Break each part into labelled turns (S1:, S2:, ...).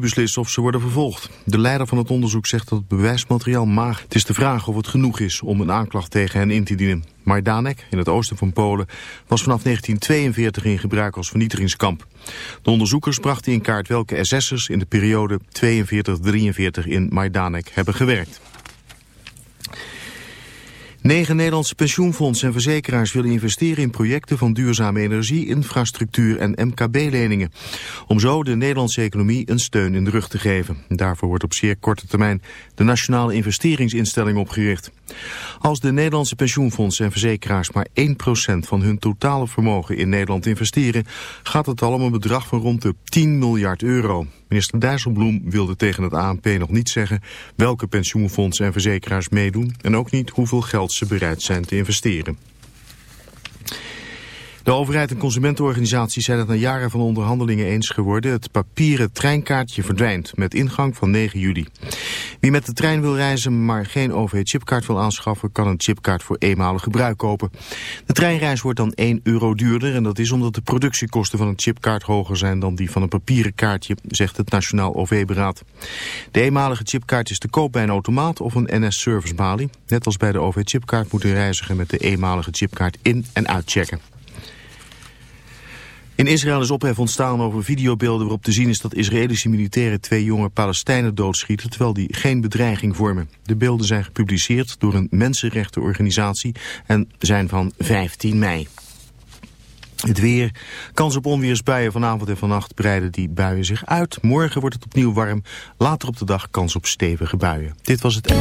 S1: beslissen of ze worden vervolgd. De leider van het onderzoek zegt dat het bewijsmateriaal maag. Het is de vraag of het genoeg is om een aanklacht tegen hen in te dienen. Majdanek, in het oosten van Polen, was vanaf 1942 in gebruik als vernietigingskamp. De onderzoekers brachten in kaart welke SS'ers in de periode 42-43 in Majdanek hebben gewerkt. Negen Nederlandse pensioenfondsen en verzekeraars willen investeren in projecten van duurzame energie, infrastructuur en MKB-leningen. Om zo de Nederlandse economie een steun in de rug te geven. Daarvoor wordt op zeer korte termijn de Nationale Investeringsinstelling opgericht. Als de Nederlandse pensioenfondsen en verzekeraars maar 1% van hun totale vermogen in Nederland investeren, gaat het al om een bedrag van rond de 10 miljard euro. Minister Dijsselbloem wilde tegen het ANP nog niet zeggen welke pensioenfondsen en verzekeraars meedoen en ook niet hoeveel geld ze bereid zijn te investeren. De overheid en consumentenorganisaties zijn het na jaren van onderhandelingen eens geworden. Het papieren treinkaartje verdwijnt met ingang van 9 juli. Wie met de trein wil reizen maar geen OV-chipkaart wil aanschaffen... kan een chipkaart voor eenmalig gebruik kopen. De treinreis wordt dan 1 euro duurder... en dat is omdat de productiekosten van een chipkaart hoger zijn... dan die van een papieren kaartje, zegt het Nationaal OV-beraad. De eenmalige chipkaart is te koop bij een automaat of een NS-servicebalie. Net als bij de OV-chipkaart moet de reiziger met de eenmalige chipkaart in- en uitchecken. In Israël is ophef ontstaan over videobeelden waarop te zien is dat Israëlische militairen twee jonge Palestijnen doodschieten terwijl die geen bedreiging vormen. De beelden zijn gepubliceerd door een mensenrechtenorganisatie en zijn van 15 mei. Het weer. Kans op onweersbuien vanavond en vannacht breiden die buien zich uit. Morgen wordt het opnieuw warm. Later op de dag kans op stevige buien. Dit was het...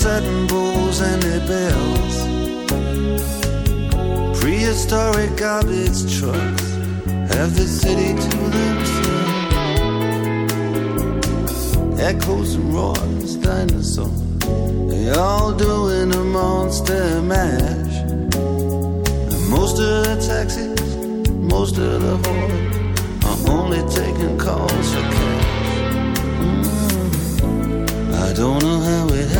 S2: sudden bulls and their bells. Prehistoric garbage trucks have the city to themselves. Echoes and roars, dinosaurs, they all doing a monster mash. And most of the taxis, most of the hordes are only taking calls for cash. Mm -hmm. I don't know how it happened.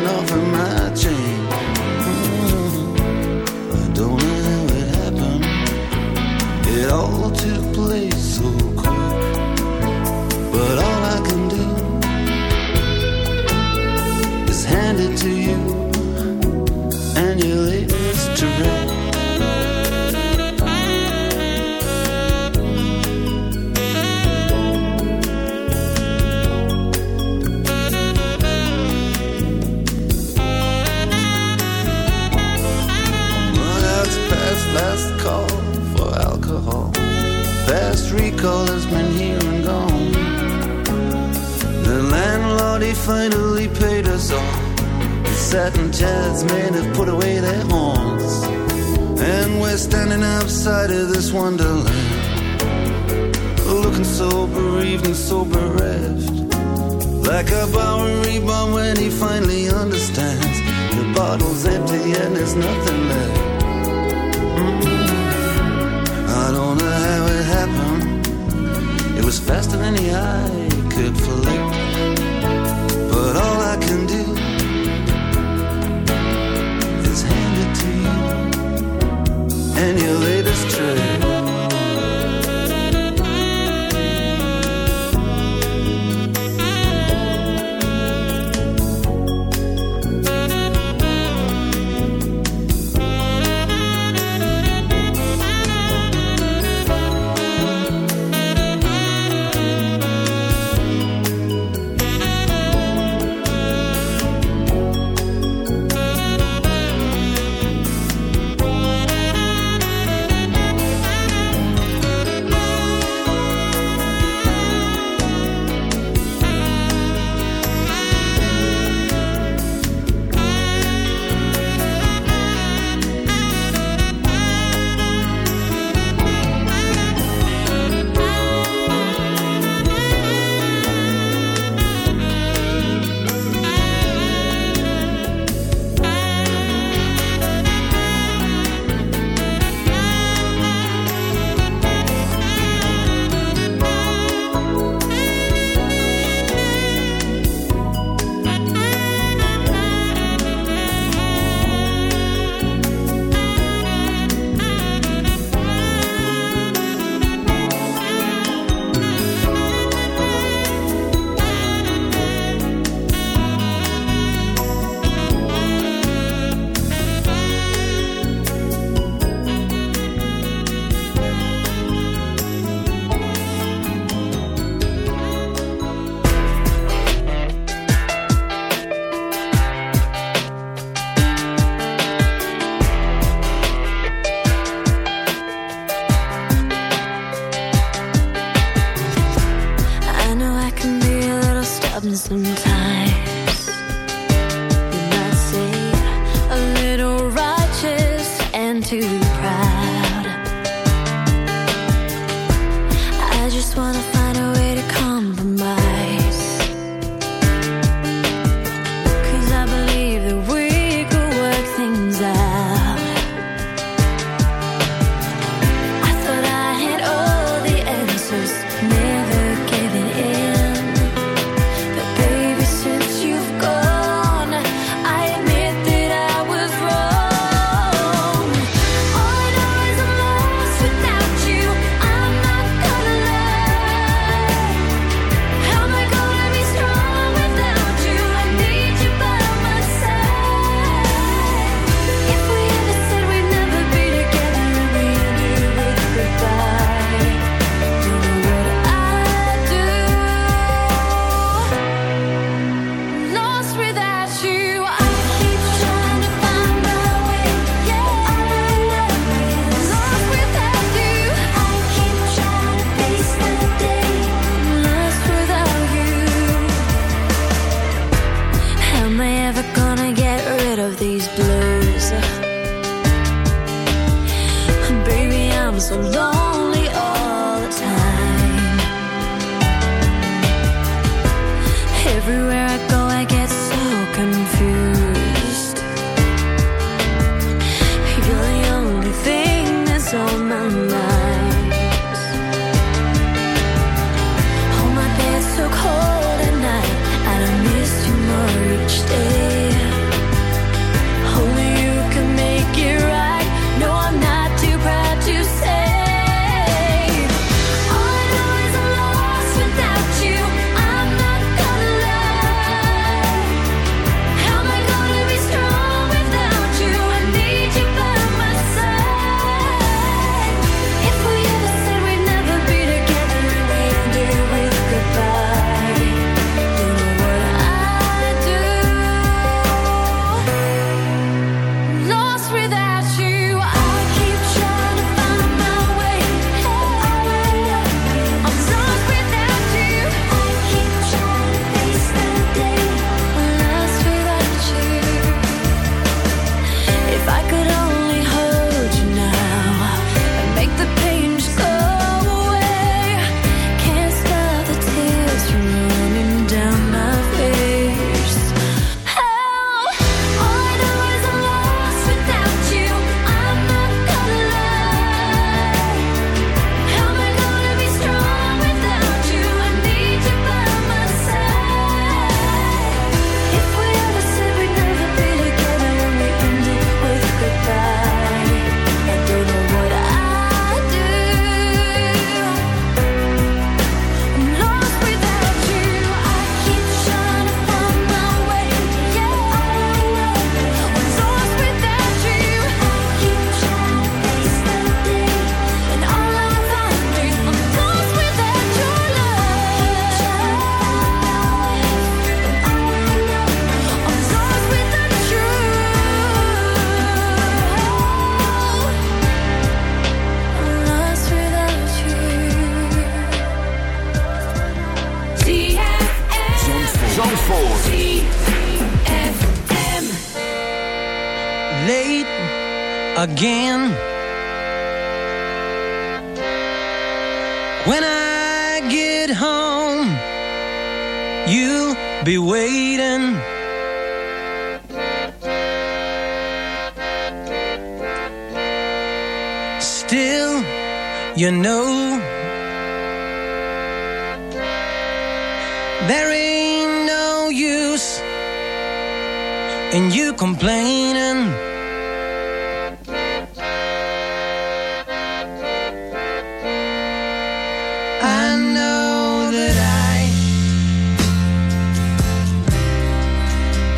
S3: is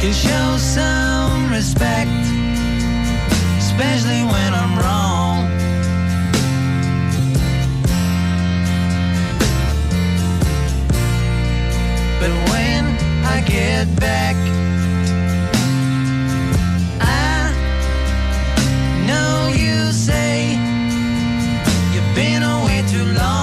S3: can show some respect, especially when I'm wrong. But when I get back, I know you say you've been away too long.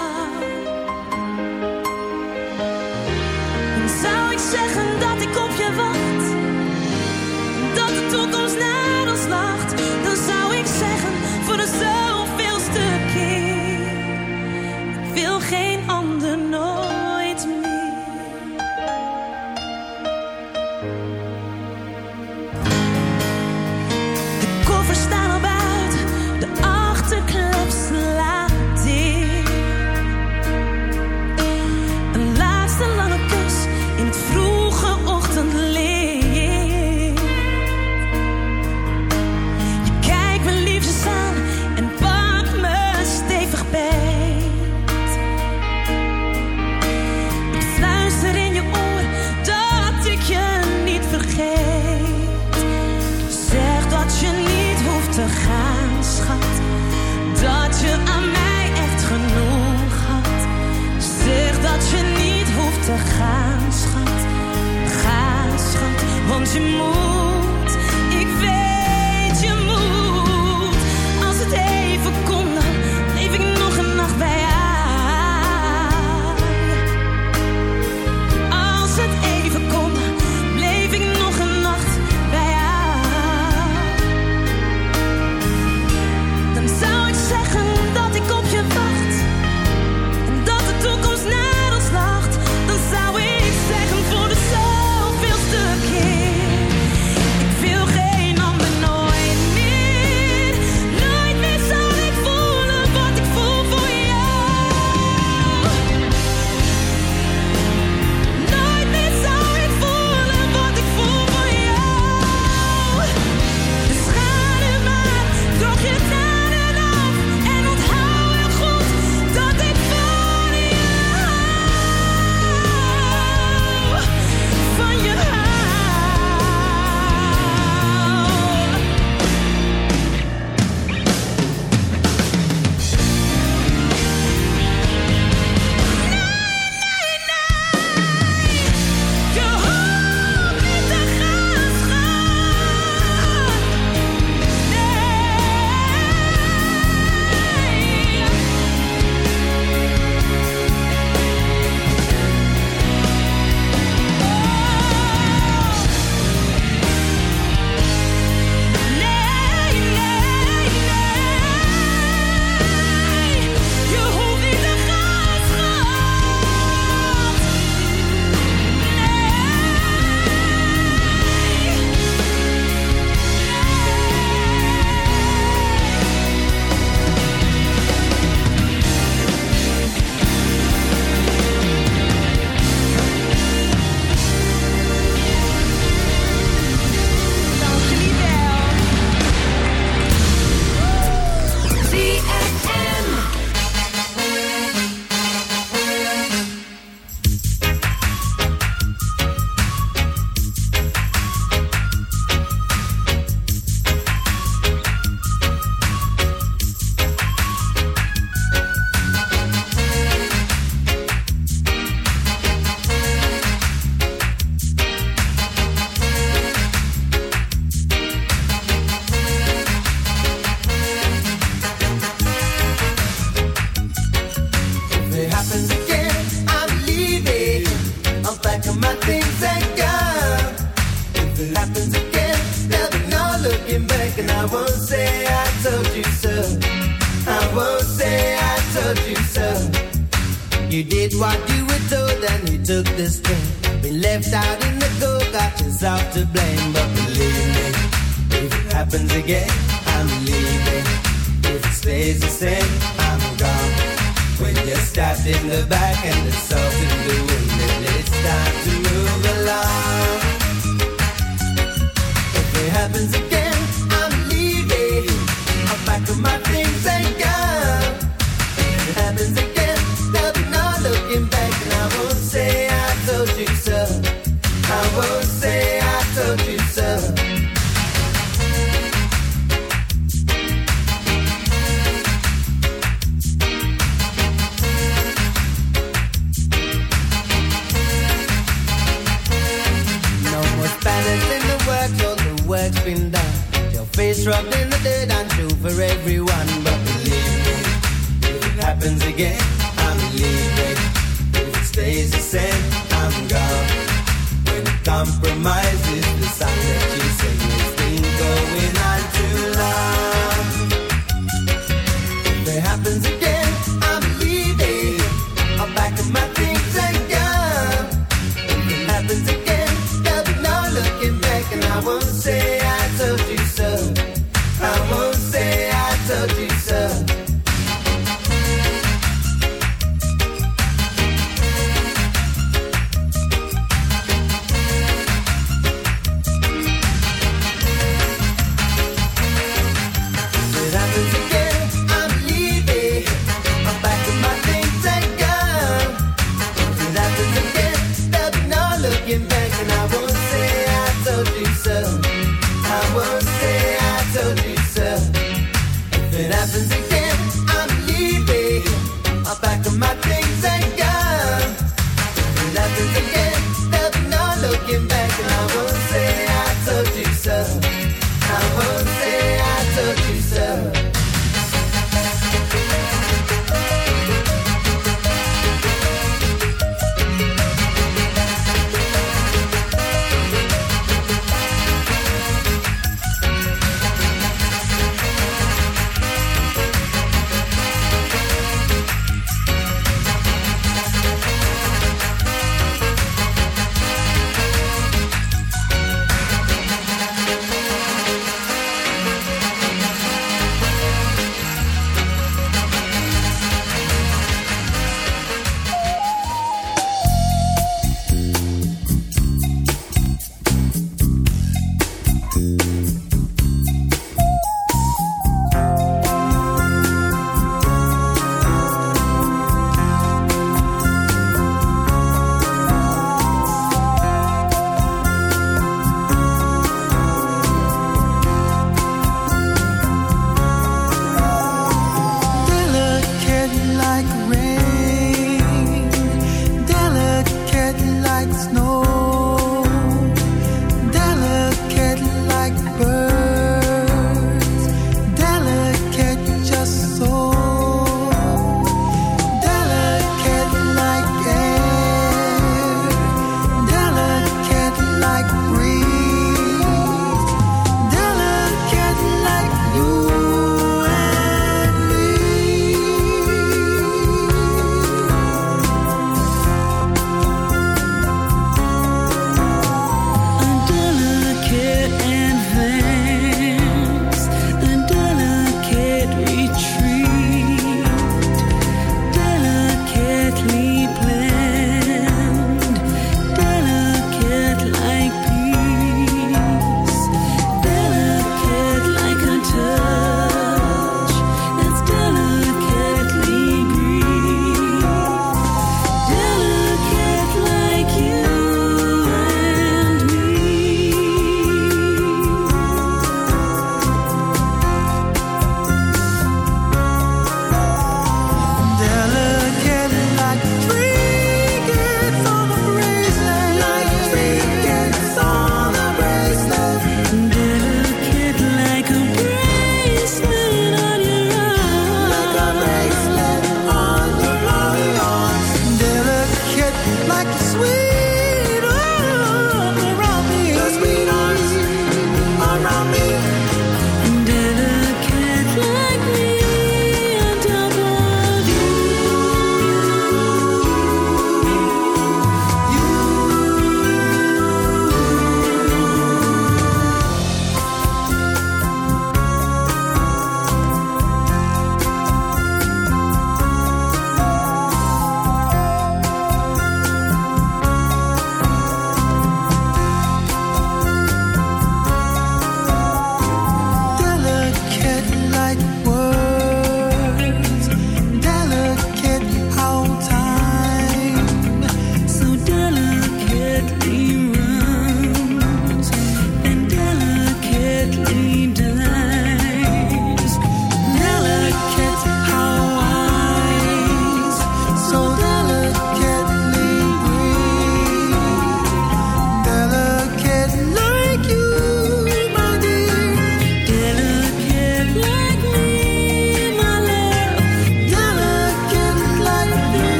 S3: yeah.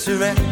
S4: surrender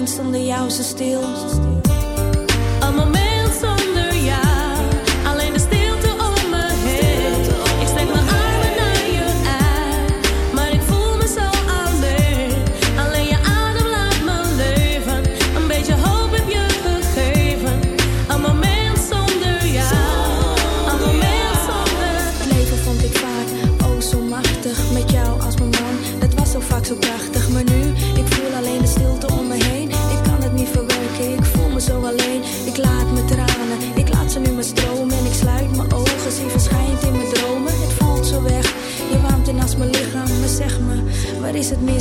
S4: eens zonder jou zo stil.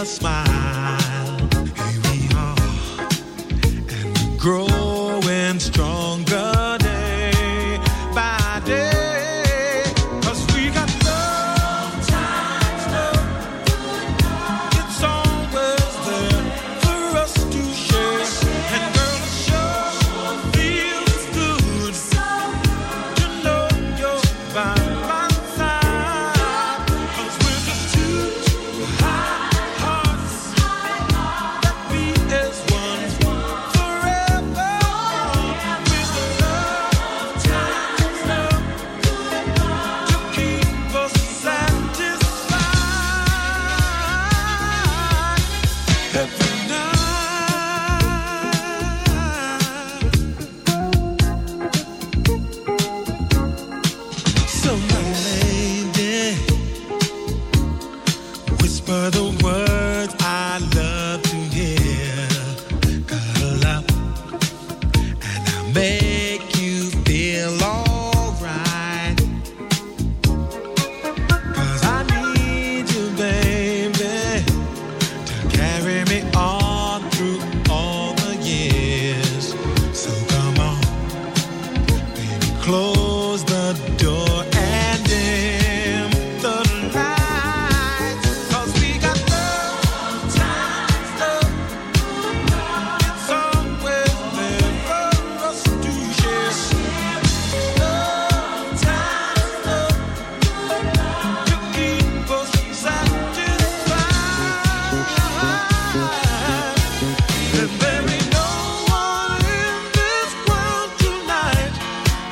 S5: a smile. Here
S6: we are, and we grow.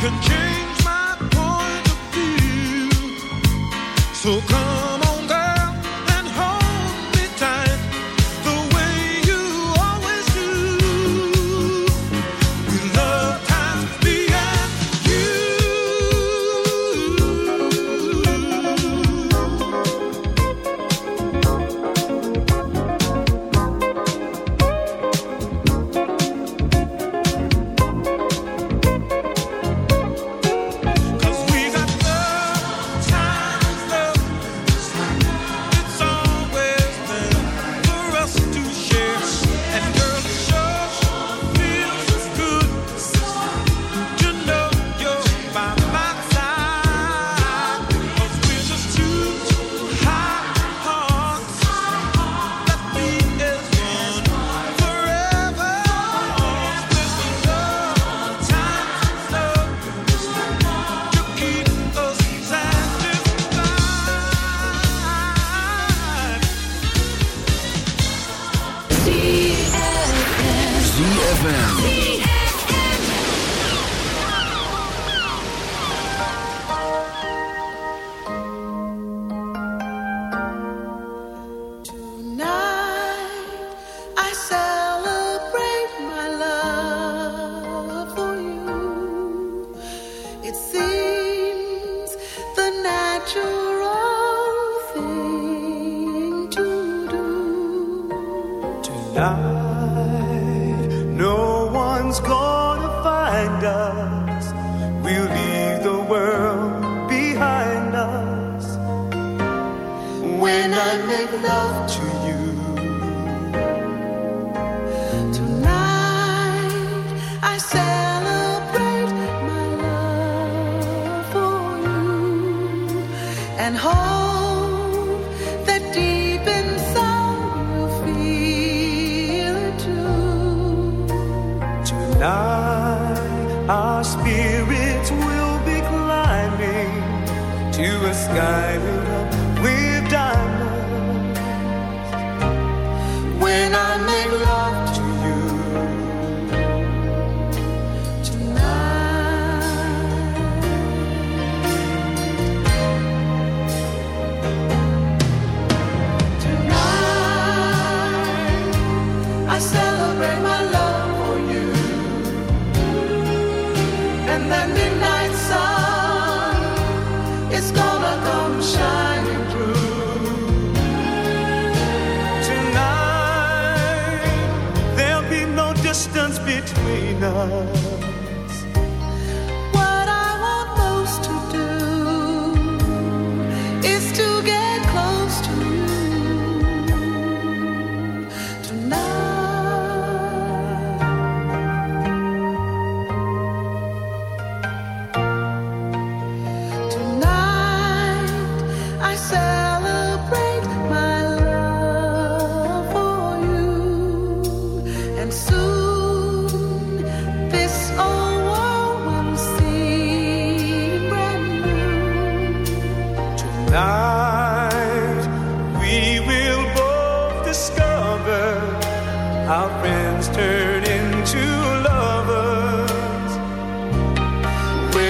S6: can change my point of view. So come.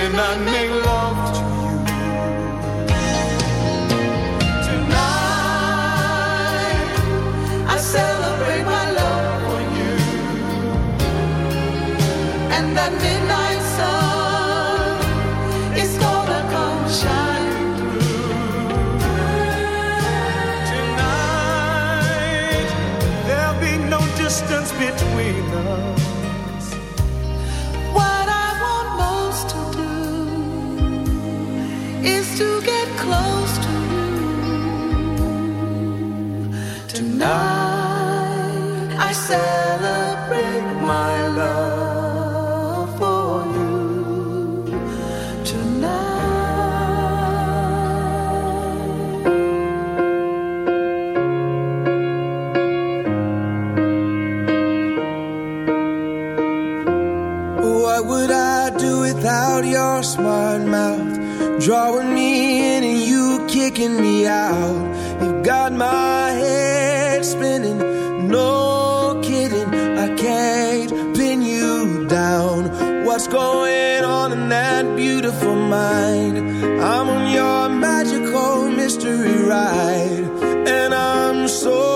S6: and I make love to you. Tonight I celebrate my love for you. And that midnight sun is gonna come shining through. Tonight there'll be no distance between out. You've got my head spinning, no kidding. I can't pin you down. What's going on in that beautiful mind? I'm on your magical mystery ride, and I'm so.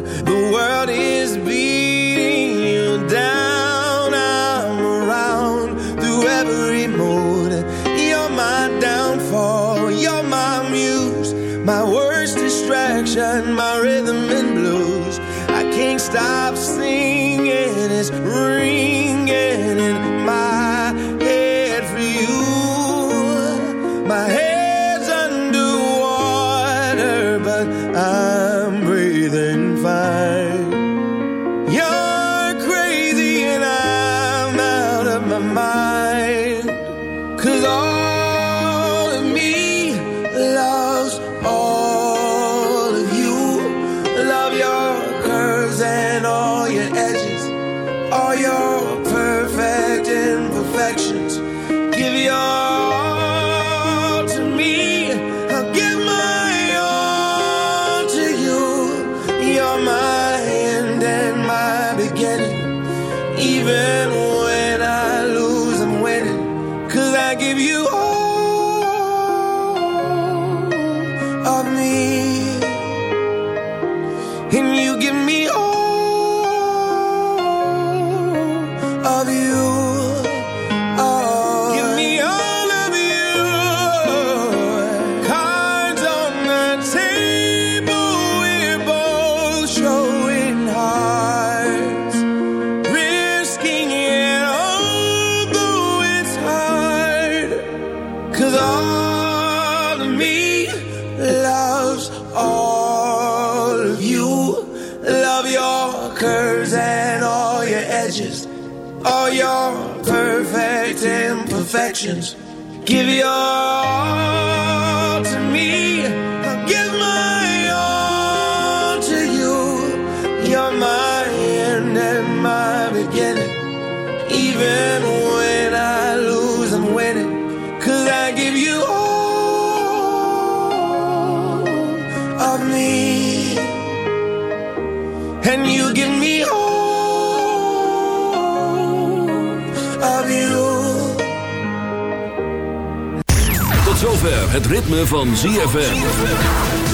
S5: Van ZFM.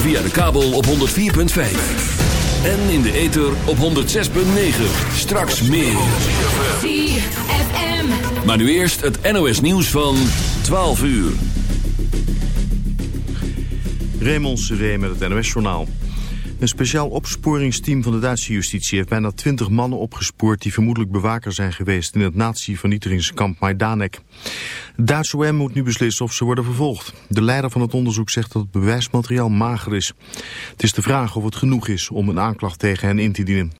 S5: Via de kabel op 104.5. En in de ether op 106.9. Straks meer.
S7: ZFM.
S5: Maar nu eerst het NOS nieuws van 12 uur.
S1: Raymond Seré met het NOS-journaal. Een speciaal opsporingsteam van de Duitse justitie heeft bijna twintig mannen opgespoord die vermoedelijk bewaker zijn geweest in het nazi-vernietigingskamp Majdanek. Duitse OM moet nu beslissen of ze worden vervolgd. De leider van het onderzoek zegt dat het bewijsmateriaal mager is. Het is de vraag of het genoeg is om een aanklacht tegen hen in te dienen.